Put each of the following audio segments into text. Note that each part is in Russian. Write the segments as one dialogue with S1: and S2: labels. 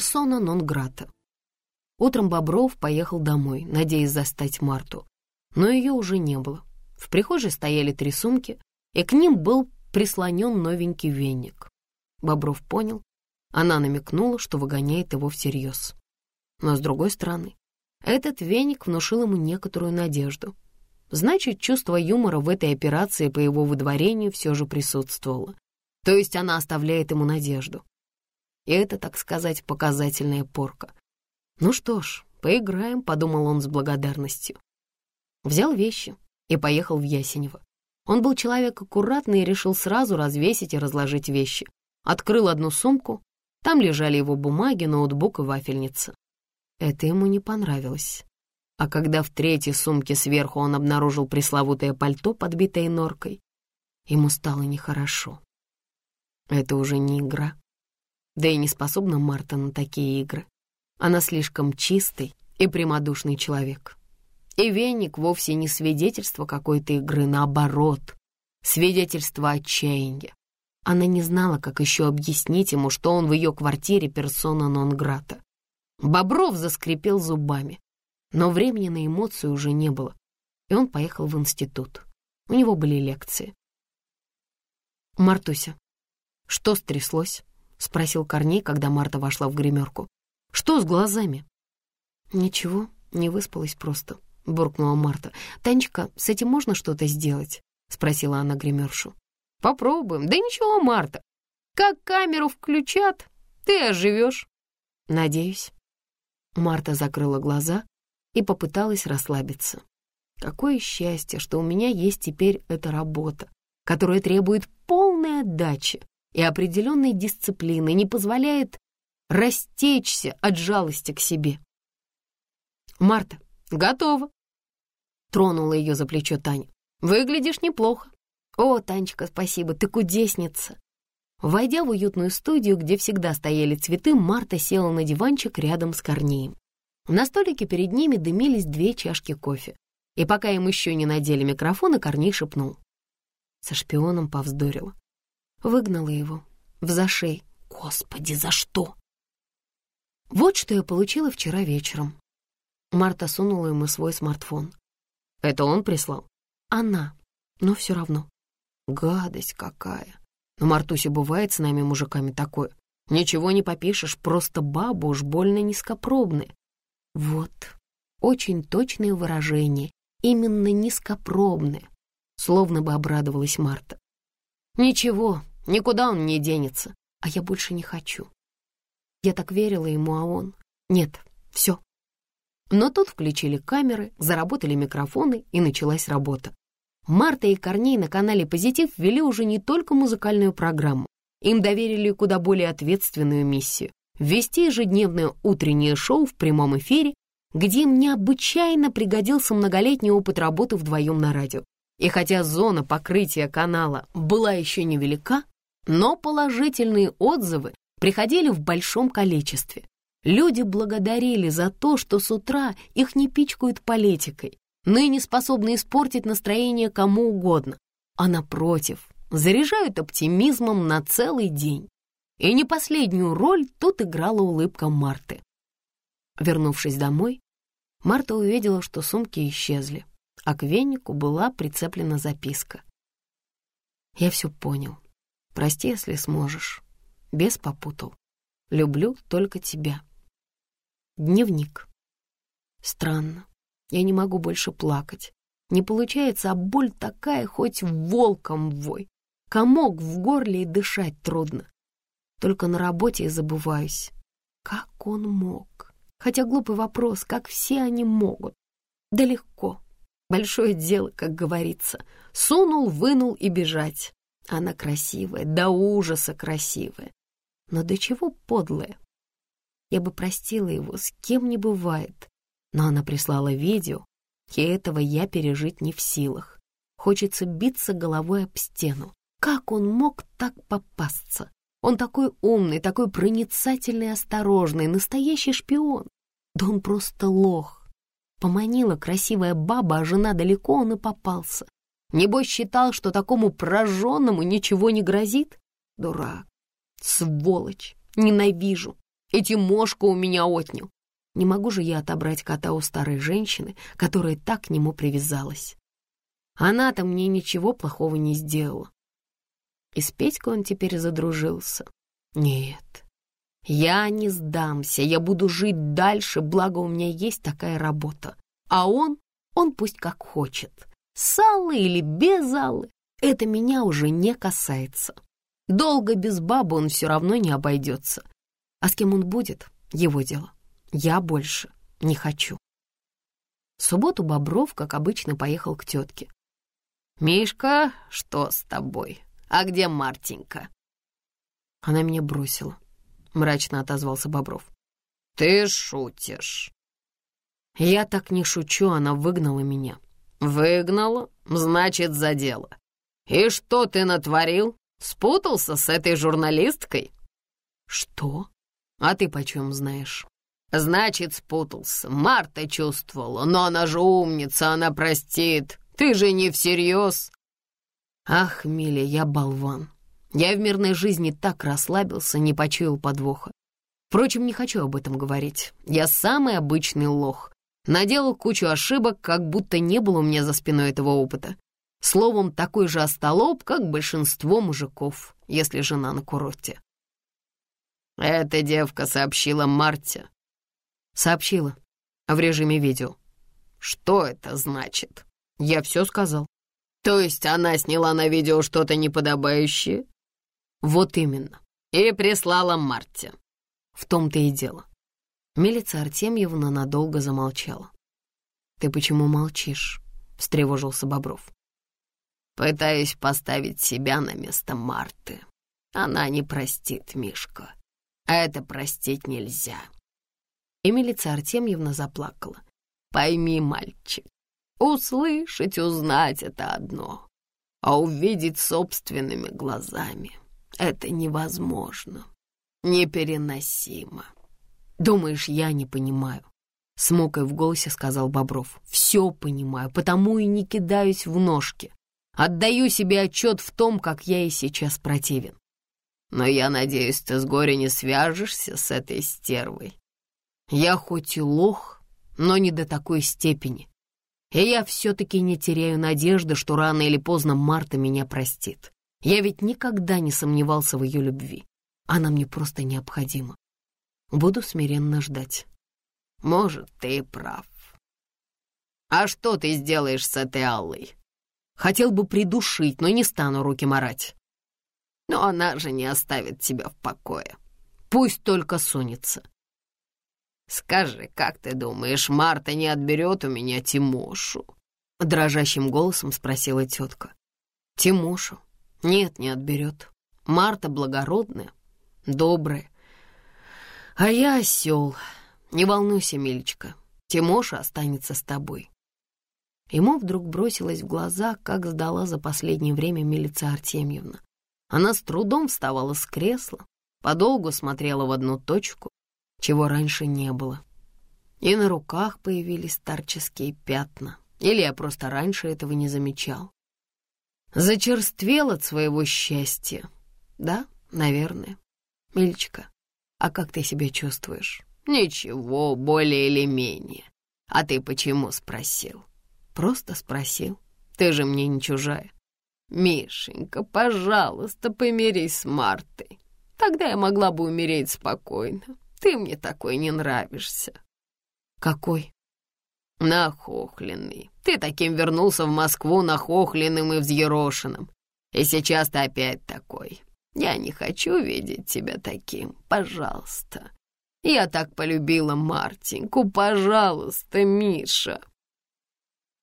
S1: Персона нон-грата. Утром Бобров поехал домой, надеясь застать Марту. Но ее уже не было. В прихожей стояли три сумки, и к ним был прислонен новенький веник. Бобров понял, она намекнула, что выгоняет его всерьез. Но, с другой стороны, этот веник внушил ему некоторую надежду. Значит, чувство юмора в этой операции по его выдворению все же присутствовало. То есть она оставляет ему надежду. И это, так сказать, показательная порка. Ну что ж, поиграем, подумал он с благодарностью. Взял вещи и поехал в Ясенево. Он был человек аккуратный и решил сразу развесить и разложить вещи. Открыл одну сумку, там лежали его бумаги, ноутбук и вафельница. Это ему не понравилось. А когда в третьей сумке сверху он обнаружил пресловутое пальто, подбитое норкой, ему стало нехорошо. Это уже не игра. Да и не способна Марта на такие игры. Она слишком чистый и прямодушный человек. И веник вовсе не свидетельство какой-то игры, наоборот, свидетельство отчаяния. Она не знала, как еще объяснить ему, что он в ее квартире персона нон-грата. Бобров заскрипел зубами, но времени на эмоции уже не было, и он поехал в институт. У него были лекции. «Мартуся, что стряслось?» — спросил Корней, когда Марта вошла в гримерку. «Что с глазами?» «Ничего, не выспалась просто», — буркнула Марта. «Танечка, с этим можно что-то сделать?» — спросила она гримершу. Попробуем. Да ничего, Марта. Как камеру включат, ты оживешь. Надеюсь. Марта закрыла глаза и попыталась расслабиться. Какое счастье, что у меня есть теперь эта работа, которая требует полной отдачи и определенной дисциплины, не позволяет растечься от жалости к себе. «Марта, готова!» Тронула ее за плечо Таня. «Выглядишь неплохо. «О, Танечка, спасибо, ты кудесница!» Войдя в уютную студию, где всегда стояли цветы, Марта села на диванчик рядом с Корнеем. На столике перед ними дымились две чашки кофе. И пока им еще не надели микрофоны, Корней шепнул. Со шпионом повздорила. Выгнала его. В. Господи, за что? Вот что я получила вчера вечером. Марта сунула ему свой смартфон. Это он прислал? Она. Но все равно. Гадость какая. Но Мартуся бывает с нами мужиками такое. Ничего не попишешь, просто баба уж больно низкопробная. Вот, очень точное выражение, именно низкопробное, словно бы обрадовалась Марта. Ничего, никуда он не денется, а я больше не хочу. Я так верила ему, а он... Нет, все. Но тут включили камеры, заработали микрофоны, и началась работа. Марта и Корней на канале «Позитив» ввели уже не только музыкальную программу. Им доверили куда более ответственную миссию — вести ежедневное утреннее шоу в прямом эфире, где им необычайно пригодился многолетний опыт работы вдвоем на радио. И хотя зона покрытия канала была еще невелика, но положительные отзывы приходили в большом количестве. Люди благодарили за то, что с утра их не пичкают политикой, ныне способны испортить настроение кому угодно, а напротив, заряжают оптимизмом на целый день. И не последнюю роль тут играла улыбка Марты. Вернувшись домой, Марта увидела, что сумки исчезли, а к венику была прицеплена записка. «Я все понял. Прости, если сможешь. Без попутал. Люблю только тебя». Дневник. Странно. Я не могу больше плакать. Не получается, а боль такая, хоть волком вой. Комок в горле и дышать трудно. Только на работе я забываюсь. Как он мог? Хотя глупый вопрос, как все они могут? Да легко. Большое дело, как говорится. Сунул, вынул и бежать. Она красивая, до ужаса красивая. Но до чего подлая? Я бы простила его, с кем не бывает. Но она прислала видео, и этого я пережить не в силах. Хочется биться головой об стену. Как он мог так попасться? Он такой умный, такой проницательный, осторожный, настоящий шпион. Да он просто лох. Поманила красивая баба, а жена далеко, он и попался. Небось считал, что такому прожженному ничего не грозит? Дурак, сволочь, ненавижу. и Тимошка у меня отнял. Не могу же я отобрать кота у старой женщины, которая так к нему привязалась. Она-то мне ничего плохого не сделала. И с Петькой он теперь задружился. Нет, я не сдамся, я буду жить дальше, благо у меня есть такая работа. А он, он пусть как хочет. С Аллы или без Аллы, это меня уже не касается. Долго без бабы он все равно не обойдется. А с кем он будет, его дело. Я больше не хочу. В субботу Бобров, как обычно, поехал к тетке. «Мишка, что с тобой? А где Мартенька?» Она меня бросила. Мрачно отозвался Бобров. «Ты шутишь». «Я так не шучу, она выгнала меня». «Выгнала? Значит, за дело. И что ты натворил? Спутался с этой журналисткой?» «Что? А ты почем знаешь?» «Значит, спутался. Марта чувствовала, но она же умница, она простит. Ты же не всерьез». «Ах, Миля, я болван. Я в мирной жизни так расслабился, не почуял подвоха. Впрочем, не хочу об этом говорить. Я самый обычный лох. Наделал кучу ошибок, как будто не было у меня за спиной этого опыта. Словом, такой же остолоп, как большинство мужиков, если жена на курорте. Эта девка сообщила Марте. Сообщила. В режиме видео. Что это значит? Я все сказал. То есть она сняла на видео что-то неподобающее? Вот именно. И прислала Марте. В том-то и дело. Милица Артемьевна надолго замолчала. «Ты почему молчишь?» — встревожился Бобров. «Пытаюсь поставить себя на место Марты. Она не простит Мишка. А это простить нельзя». И милица Артемьевна заплакала. «Пойми, мальчик, услышать, узнать — это одно, а увидеть собственными глазами это невозможно, непереносимо. Думаешь, я не понимаю? С мукой в голосе сказал Бобров. Все понимаю, потому и не кидаюсь в ножки. Отдаю себе отчет в том, как я и сейчас противен. Но я надеюсь, ты с горя не свяжешься с этой стервой. Я хоть и лох, но не до такой степени. И я все-таки не теряю надежды, что рано или поздно Марта меня простит. Я ведь никогда не сомневался в ее любви. Она мне просто необходима. Буду смиренно ждать. Может, ты прав. А что ты сделаешь с этой Аллой? Хотел бы придушить, но не стану руки марать. Но она же не оставит тебя в покое. Пусть только сунется. Скажи, как ты думаешь, Марта не отберет у меня Тимошу? Дрожащим голосом спросила тетка. Тимошу? Нет, не отберет. Марта благородная, добрая. А я осел. Не волнуйся, Милечка, Тимоша останется с тобой. Ему вдруг бросилось в глаза, как сдала за последнее время милица Артемьевна. Она с трудом вставала с кресла, подолгу смотрела в одну точку, чего раньше не было. И на руках появились старческие пятна. Или я просто раньше этого не замечал. Зачерствел от своего счастья. Да, наверное. Мильчика, а как ты себя чувствуешь? Ничего, более или менее. А ты почему спросил? Просто спросил. Ты же мне не чужая. Мишенька, пожалуйста, помирись с Мартой. Тогда я могла бы умереть спокойно. Ты мне такой не нравишься. Какой? Нахохленный. Ты таким вернулся в Москву нахохленным и взъерошенным. И сейчас ты опять такой. Я не хочу видеть тебя таким. Пожалуйста. Я так полюбила Мартинку. Пожалуйста, Миша.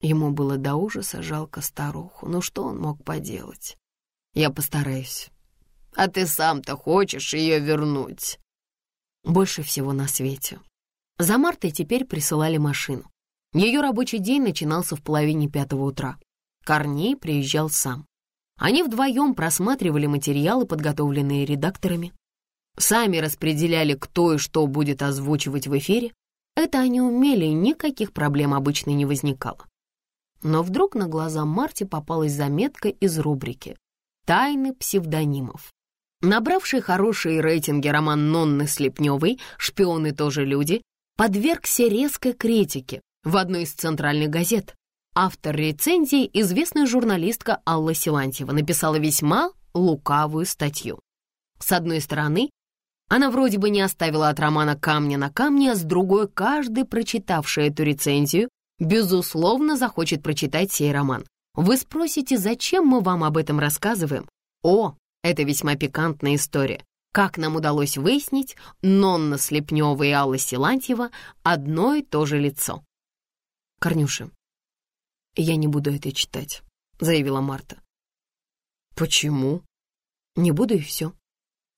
S1: Ему было до ужаса жалко старуху. Ну что он мог поделать? Я постараюсь. А ты сам-то хочешь ее вернуть? Больше всего на свете. За Мартой теперь присылали машину. Ее рабочий день начинался в половине пятого утра. Корней приезжал сам. Они вдвоем просматривали материалы, подготовленные редакторами. Сами распределяли, кто и что будет озвучивать в эфире. Это они умели, и никаких проблем обычно не возникало. Но вдруг на глаза Марти попалась заметка из рубрики «Тайны псевдонимов». Набравший хорошие рейтинги роман Нонны Слепневой «Шпионы тоже люди» подвергся резкой критике в одной из центральных газет. Автор рецензии, известная журналистка Алла Силантьева, написала весьма лукавую статью. С одной стороны, она вроде бы не оставила от романа камня на камне, а с другой, каждый, прочитавший эту рецензию, безусловно, захочет прочитать сей роман. Вы спросите, зачем мы вам об этом рассказываем? О, это весьма пикантная история. Как нам удалось выяснить, Нонна Слепнева и Алла Силантьева — одно и то же лицо. «Корнюша, я не буду это читать», — заявила Марта. «Почему?» «Не буду и все».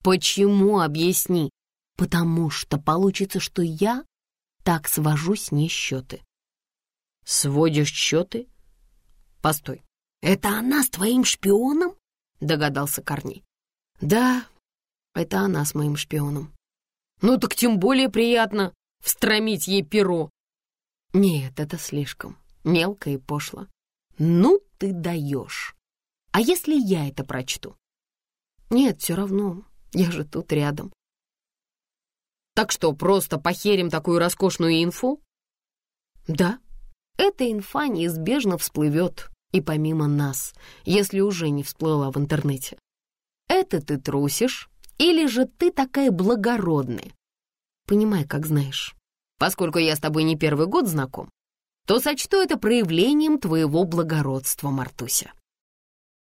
S1: «Почему? Объясни». «Потому что получится, что я так свожу с ней счеты». «Сводишь счеты?» «Постой, это она с твоим шпионом?» — догадался Корней. «Да, это она с моим шпионом». «Ну так тем более приятно встромить ей перо». «Нет, это слишком мелко и пошло». «Ну ты даешь! А если я это прочту?» «Нет, все равно, я же тут рядом». «Так что, просто похерим такую роскошную инфу?» «Да, эта инфа неизбежно всплывет и помимо нас, если уже не всплыла в интернете. Это ты трусишь или же ты такая благородная? Понимай, как знаешь. Поскольку я с тобой не первый год знаком, то сочту это проявлением твоего благородства, Мартуся.